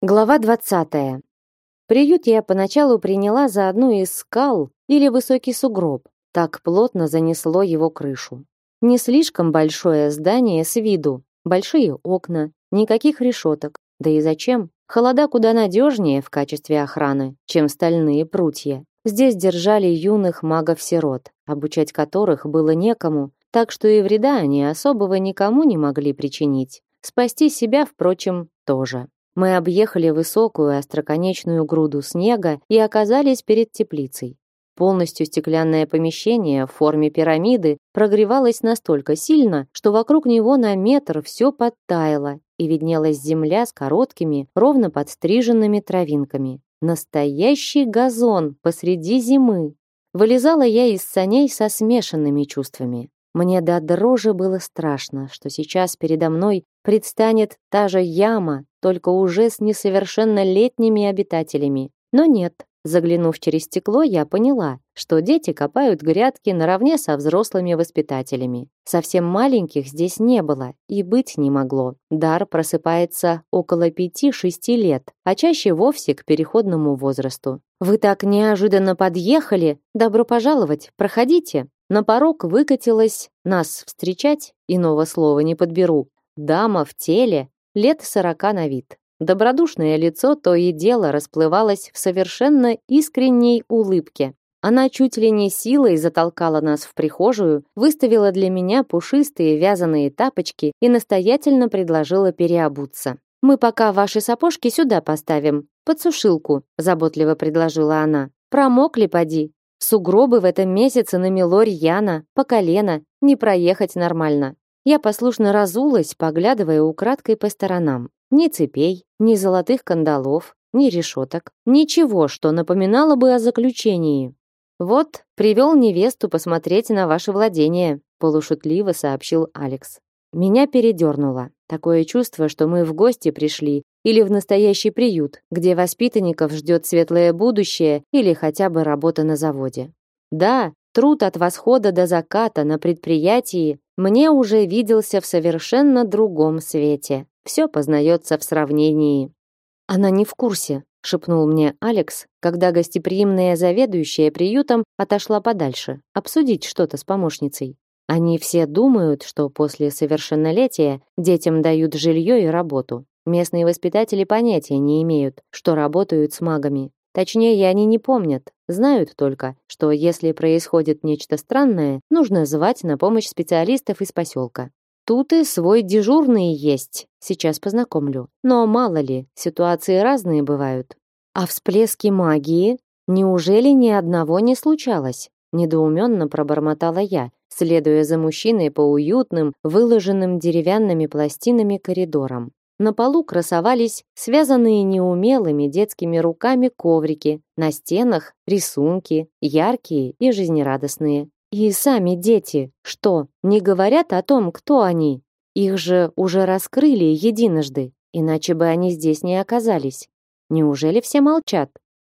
Глава 20. Приют я поначалу приняла за одну из скал или высокий сугроб. Так плотно занесло его крышу. Не слишком большое здание с виду, большие окна, никаких решеток. Да и зачем? Холода куда надежнее в качестве охраны, чем стальные прутья. Здесь держали юных магов-сирот, обучать которых было некому, так что и вреда они особого никому не могли причинить. Спасти себя, впрочем, тоже. Мы объехали высокую остроконечную груду снега и оказались перед теплицей. Полностью стеклянное помещение в форме пирамиды прогревалось настолько сильно, что вокруг него на метр все подтаяло, и виднелась земля с короткими, ровно подстриженными травинками. Настоящий газон посреди зимы. Вылезала я из саней со смешанными чувствами. Мне до дрожи было страшно, что сейчас передо мной предстанет та же яма, только уже с несовершеннолетними обитателями. Но нет, заглянув через стекло, я поняла, что дети копают грядки наравне со взрослыми воспитателями. Совсем маленьких здесь не было и быть не могло. Дар просыпается около пяти-шести лет, а чаще вовсе к переходному возрасту. «Вы так неожиданно подъехали! Добро пожаловать! Проходите!» На порог выкатилась нас встречать, иного слова не подберу. Дама в теле, лет сорока на вид. Добродушное лицо то и дело расплывалось в совершенно искренней улыбке. Она чуть ли не силой затолкала нас в прихожую, выставила для меня пушистые вязаные тапочки и настоятельно предложила переобуться. «Мы пока ваши сапожки сюда поставим, под сушилку», заботливо предложила она. «Промокли, поди, Сугробы в этом месяце намело рьяно, по колено, не проехать нормально. Я послушно разулась, поглядывая украдкой по сторонам. Ни цепей, ни золотых кандалов, ни решеток. Ничего, что напоминало бы о заключении. «Вот, привел невесту посмотреть на ваше владение», полушутливо сообщил Алекс. Меня передернуло. Такое чувство, что мы в гости пришли или в настоящий приют, где воспитанников ждет светлое будущее или хотя бы работа на заводе. Да, труд от восхода до заката на предприятии мне уже виделся в совершенно другом свете. Все познается в сравнении. Она не в курсе, шепнул мне Алекс, когда гостеприимная заведующая приютом отошла подальше, обсудить что-то с помощницей. Они все думают, что после совершеннолетия детям дают жилье и работу. Местные воспитатели понятия не имеют, что работают с магами. Точнее, они не помнят, знают только, что если происходит нечто странное, нужно звать на помощь специалистов из поселка. Тут и свой дежурный есть, сейчас познакомлю. Но мало ли, ситуации разные бывают. А всплески магии? Неужели ни одного не случалось? Недоуменно пробормотала я, следуя за мужчиной по уютным, выложенным деревянными пластинами коридорам. На полу красовались связанные неумелыми детскими руками коврики, на стенах рисунки, яркие и жизнерадостные. И сами дети, что, не говорят о том, кто они? Их же уже раскрыли единожды, иначе бы они здесь не оказались. Неужели все молчат?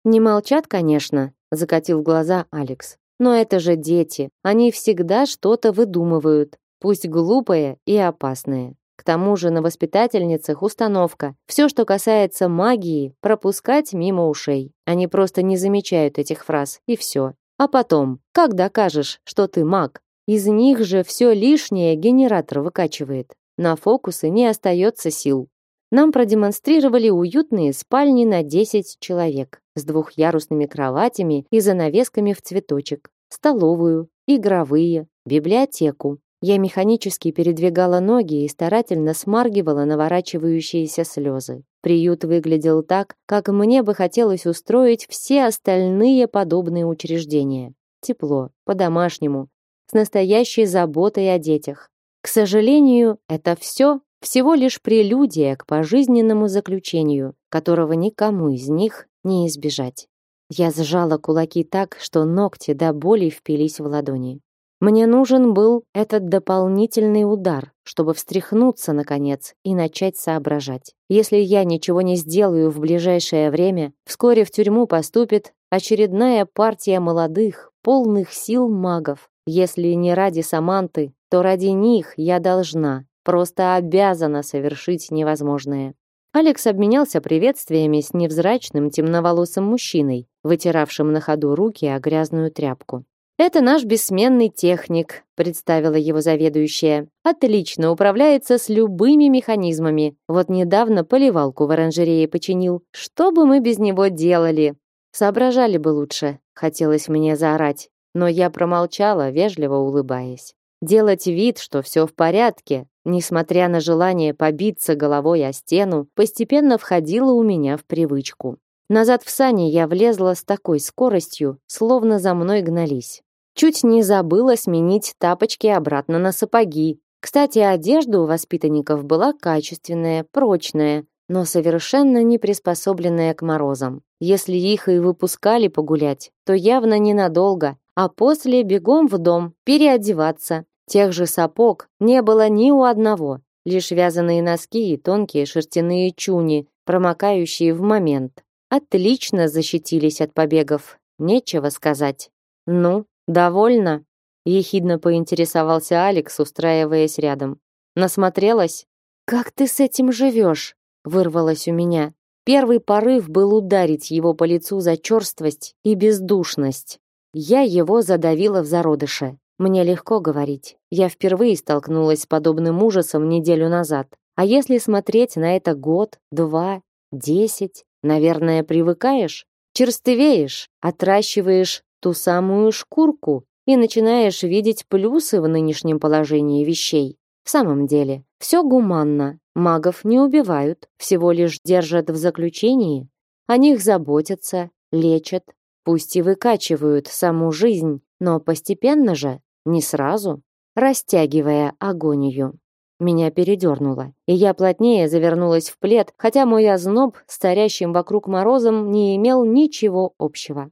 Не молчат, конечно, закатил глаза Алекс. Но это же дети, они всегда что-то выдумывают, пусть глупое и опасное. К тому же на воспитательницах установка. Все, что касается магии, пропускать мимо ушей. Они просто не замечают этих фраз, и все. А потом, как докажешь, что ты маг? Из них же все лишнее генератор выкачивает. На фокусы не остается сил. Нам продемонстрировали уютные спальни на 10 человек с двухъярусными кроватями и занавесками в цветочек столовую, игровые, библиотеку. Я механически передвигала ноги и старательно смаргивала наворачивающиеся слезы. Приют выглядел так, как мне бы хотелось устроить все остальные подобные учреждения. Тепло, по-домашнему, с настоящей заботой о детях. К сожалению, это все всего лишь прелюдия к пожизненному заключению, которого никому из них не избежать. Я сжала кулаки так, что ногти до боли впились в ладони. Мне нужен был этот дополнительный удар, чтобы встряхнуться наконец и начать соображать. Если я ничего не сделаю в ближайшее время, вскоре в тюрьму поступит очередная партия молодых, полных сил магов. Если не ради Саманты, то ради них я должна, просто обязана совершить невозможное. Алекс обменялся приветствиями с невзрачным темноволосым мужчиной, вытиравшим на ходу руки о грязную тряпку. Это наш бессменный техник, представила его заведующая. Отлично управляется с любыми механизмами. Вот недавно поливалку в оранжерее починил. Что бы мы без него делали? Соображали бы лучше, хотелось мне заорать, но я промолчала, вежливо улыбаясь. Делать вид, что все в порядке, несмотря на желание побиться головой о стену, постепенно входило у меня в привычку. Назад в сани я влезла с такой скоростью, словно за мной гнались. Чуть не забыла сменить тапочки обратно на сапоги. Кстати, одежда у воспитанников была качественная, прочная, но совершенно не приспособленная к морозам. Если их и выпускали погулять, то явно ненадолго, а после бегом в дом переодеваться. Тех же сапог не было ни у одного, лишь вязаные носки и тонкие шерстяные чуни, промокающие в момент. Отлично защитились от побегов, нечего сказать. Ну, довольно? ехидно поинтересовался Алекс, устраиваясь рядом. Насмотрелась? Как ты с этим живешь? вырвалось у меня. Первый порыв был ударить его по лицу за черствость и бездушность. Я его задавила в зародыше. Мне легко говорить. Я впервые столкнулась с подобным ужасом неделю назад. А если смотреть на это год, два, десять, Наверное, привыкаешь, черствеешь, отращиваешь ту самую шкурку и начинаешь видеть плюсы в нынешнем положении вещей. В самом деле, все гуманно. Магов не убивают, всего лишь держат в заключении. О них заботятся, лечат, пусть и выкачивают саму жизнь, но постепенно же, не сразу, растягивая агонию. Меня передернуло, и я плотнее завернулась в плед, хотя мой озноб с царящим вокруг морозом не имел ничего общего.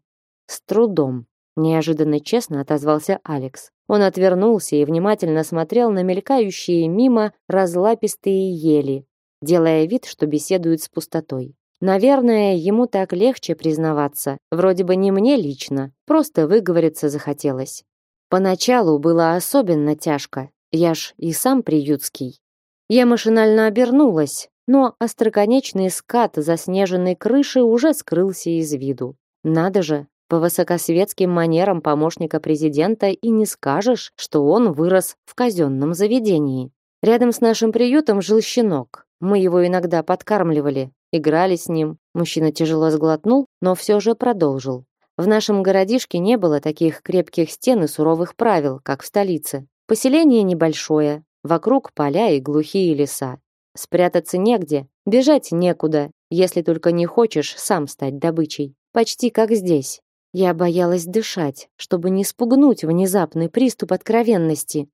С трудом. Неожиданно честно отозвался Алекс. Он отвернулся и внимательно смотрел на мелькающие мимо разлапистые ели, делая вид, что беседует с пустотой. Наверное, ему так легче признаваться. Вроде бы не мне лично, просто выговориться захотелось. Поначалу было особенно тяжко, я ж и сам приютский. Я машинально обернулась, но остроконечный скат заснеженной крыши уже скрылся из виду. Надо же, по высокосветским манерам помощника президента и не скажешь, что он вырос в казенном заведении. Рядом с нашим приютом жил щенок. Мы его иногда подкармливали, играли с ним. Мужчина тяжело сглотнул, но все же продолжил. В нашем городишке не было таких крепких стен и суровых правил, как в столице. Поселение небольшое, вокруг поля и глухие леса. Спрятаться негде, бежать некуда, если только не хочешь сам стать добычей. Почти как здесь. Я боялась дышать, чтобы не спугнуть внезапный приступ откровенности.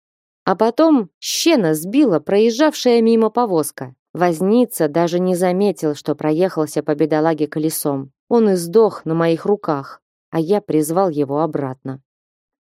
А потом щена сбила проезжавшая мимо повозка. Возница даже не заметил, что проехался по бедолаге колесом. Он и сдох на моих руках, а я призвал его обратно.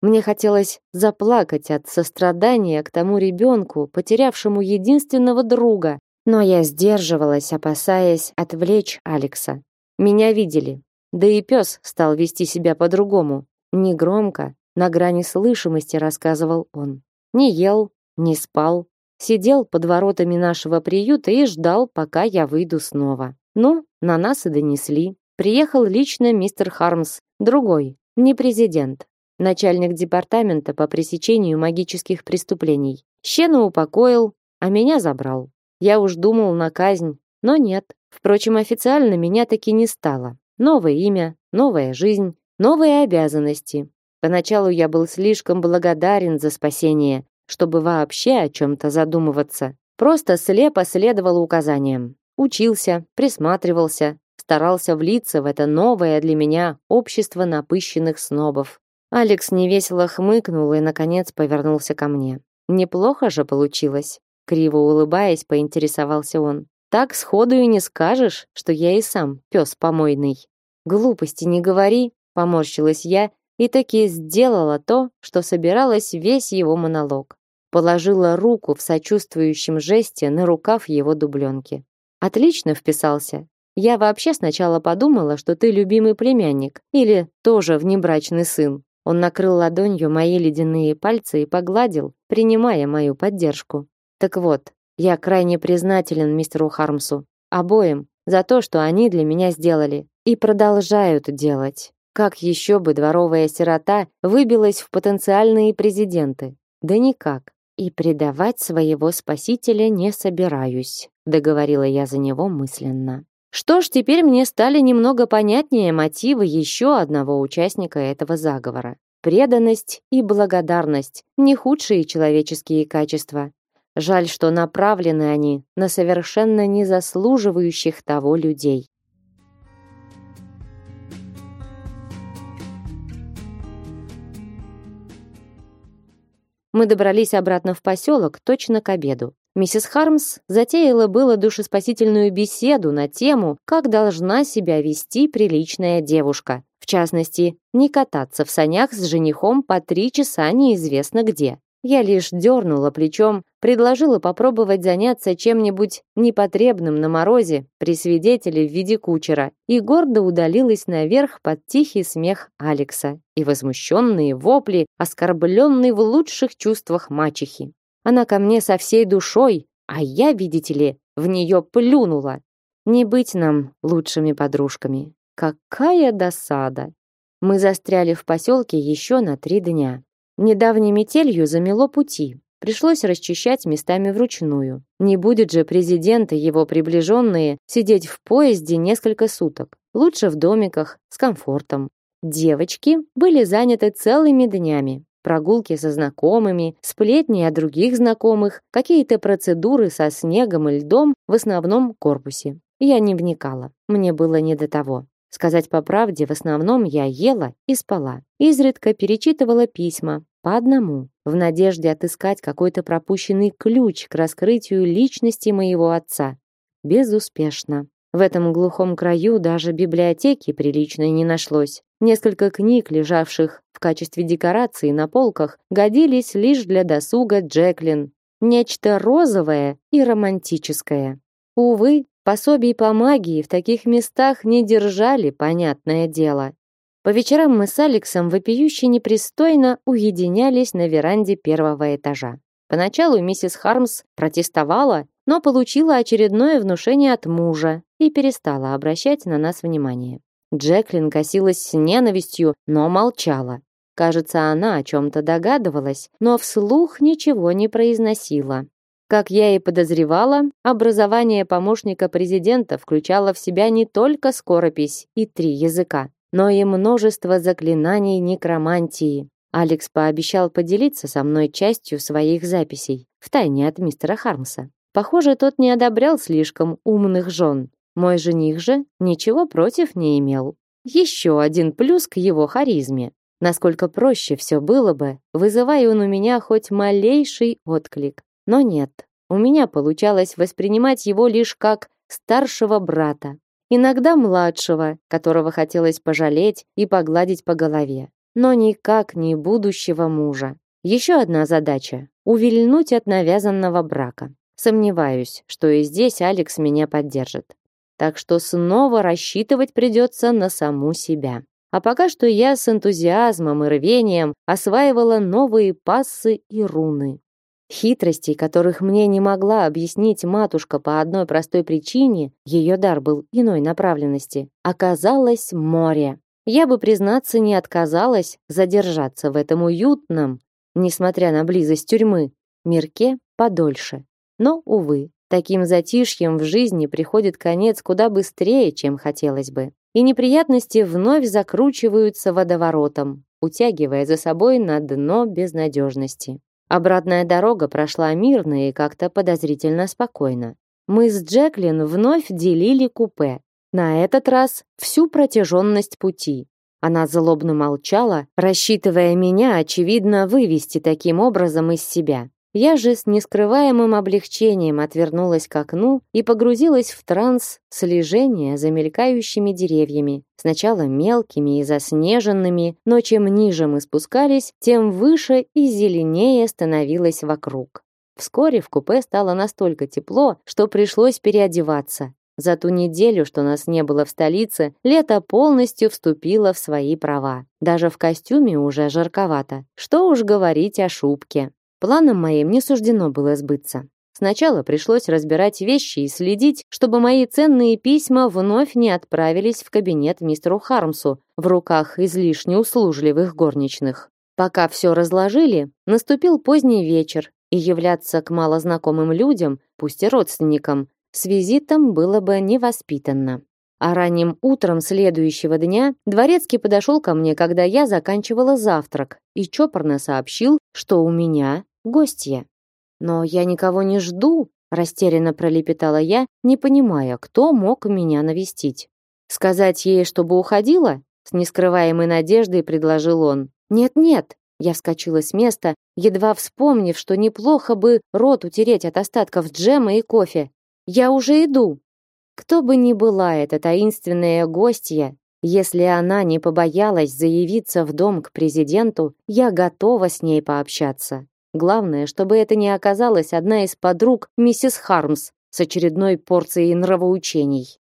Мне хотелось заплакать от сострадания к тому ребенку, потерявшему единственного друга, но я сдерживалась, опасаясь отвлечь Алекса. Меня видели. Да и пес стал вести себя по-другому. Негромко, на грани слышимости рассказывал он. Не ел, не спал, сидел под воротами нашего приюта и ждал, пока я выйду снова. Ну, на нас и донесли. Приехал лично мистер Хармс, другой, не президент начальник департамента по пресечению магических преступлений. Щену упокоил, а меня забрал. Я уж думал на казнь, но нет. Впрочем, официально меня таки не стало. Новое имя, новая жизнь, новые обязанности. Поначалу я был слишком благодарен за спасение, чтобы вообще о чем-то задумываться. Просто слепо следовал указаниям. Учился, присматривался, старался влиться в это новое для меня общество напыщенных снобов. Алекс невесело хмыкнул и, наконец, повернулся ко мне. «Неплохо же получилось», — криво улыбаясь, поинтересовался он. «Так сходу и не скажешь, что я и сам пес помойный». «Глупости не говори», — поморщилась я и таки сделала то, что собиралась весь его монолог. Положила руку в сочувствующем жесте на рукав его дубленки. «Отлично вписался. Я вообще сначала подумала, что ты любимый племянник или тоже внебрачный сын. Он накрыл ладонью мои ледяные пальцы и погладил, принимая мою поддержку. Так вот, я крайне признателен мистеру Хармсу. обоим, за то, что они для меня сделали и продолжают делать. Как еще бы дворовая сирота выбилась в потенциальные президенты? Да никак. И предавать своего спасителя не собираюсь, договорила я за него мысленно. Что ж, теперь мне стали немного понятнее мотивы еще одного участника этого заговора. Преданность и благодарность – не худшие человеческие качества. Жаль, что направлены они на совершенно не заслуживающих того людей. Мы добрались обратно в поселок точно к обеду. Миссис Хармс затеяла было душеспасительную беседу на тему, как должна себя вести приличная девушка. В частности, не кататься в санях с женихом по три часа неизвестно где. Я лишь дернула плечом, предложила попробовать заняться чем-нибудь непотребным на морозе при свидетеле в виде кучера и гордо удалилась наверх под тихий смех Алекса и возмущенные вопли, оскорбленные в лучших чувствах мачехи. Она ко мне со всей душой, а я, видите ли, в нее плюнула. Не быть нам лучшими подружками. Какая досада! Мы застряли в поселке еще на три дня. Недавней метелью замело пути. Пришлось расчищать местами вручную. Не будет же президент и его приближенные сидеть в поезде несколько суток. Лучше в домиках, с комфортом. Девочки были заняты целыми днями. Прогулки со знакомыми, сплетни о других знакомых, какие-то процедуры со снегом и льдом в основном корпусе. Я не вникала. Мне было не до того. Сказать по правде, в основном я ела и спала. Изредка перечитывала письма, по одному, в надежде отыскать какой-то пропущенный ключ к раскрытию личности моего отца. Безуспешно. В этом глухом краю даже библиотеки приличной не нашлось. Несколько книг, лежавших в качестве декорации на полках, годились лишь для досуга Джеклин. Нечто розовое и романтическое. Увы, Пособий по магии в таких местах не держали, понятное дело. По вечерам мы с Алексом вопиюще непристойно уединялись на веранде первого этажа. Поначалу миссис Хармс протестовала, но получила очередное внушение от мужа и перестала обращать на нас внимание. Джеклин косилась с ненавистью, но молчала. Кажется, она о чем-то догадывалась, но вслух ничего не произносила. Как я и подозревала, образование помощника президента включало в себя не только скоропись и три языка, но и множество заклинаний некромантии. Алекс пообещал поделиться со мной частью своих записей, втайне от мистера Хармса. Похоже, тот не одобрял слишком умных жен. Мой жених же ничего против не имел. Еще один плюс к его харизме. Насколько проще все было бы, вызывая он у меня хоть малейший отклик. Но нет, у меня получалось воспринимать его лишь как старшего брата, иногда младшего, которого хотелось пожалеть и погладить по голове, но никак не будущего мужа. Еще одна задача – увильнуть от навязанного брака. Сомневаюсь, что и здесь Алекс меня поддержит. Так что снова рассчитывать придется на саму себя. А пока что я с энтузиазмом и рвением осваивала новые пассы и руны. Хитростей, которых мне не могла объяснить матушка по одной простой причине, ее дар был иной направленности, оказалось море. Я бы, признаться, не отказалась задержаться в этом уютном, несмотря на близость тюрьмы, мирке подольше. Но, увы, таким затишьем в жизни приходит конец куда быстрее, чем хотелось бы. И неприятности вновь закручиваются водоворотом, утягивая за собой на дно безнадежности. Обратная дорога прошла мирно и как-то подозрительно спокойно. Мы с Джеклин вновь делили купе. На этот раз всю протяженность пути. Она злобно молчала, рассчитывая меня, очевидно, вывести таким образом из себя. Я же с нескрываемым облегчением отвернулась к окну и погрузилась в транс слежения за мелькающими деревьями, сначала мелкими и заснеженными, но чем ниже мы спускались, тем выше и зеленее становилось вокруг. Вскоре в купе стало настолько тепло, что пришлось переодеваться. За ту неделю, что нас не было в столице, лето полностью вступило в свои права. Даже в костюме уже жарковато. Что уж говорить о шубке. Планам моим не суждено было сбыться. Сначала пришлось разбирать вещи и следить, чтобы мои ценные письма вновь не отправились в кабинет мистеру Хармсу в руках излишне услужливых горничных. Пока все разложили, наступил поздний вечер, и являться к малознакомым людям, пусть и родственникам, с визитом было бы невоспитанно. А ранним утром следующего дня дворецкий подошел ко мне, когда я заканчивала завтрак, и чопорно сообщил, что у меня гостья. Но я никого не жду, растерянно пролепетала я, не понимая, кто мог меня навестить. Сказать ей, чтобы уходила? С нескрываемой надеждой предложил он. Нет-нет, я вскочила с места, едва вспомнив, что неплохо бы рот утереть от остатков джема и кофе. Я уже иду. Кто бы ни была эта таинственная гостья, если она не побоялась заявиться в дом к президенту, я готова с ней пообщаться. Главное, чтобы это не оказалась одна из подруг миссис Хармс с очередной порцией нравоучений.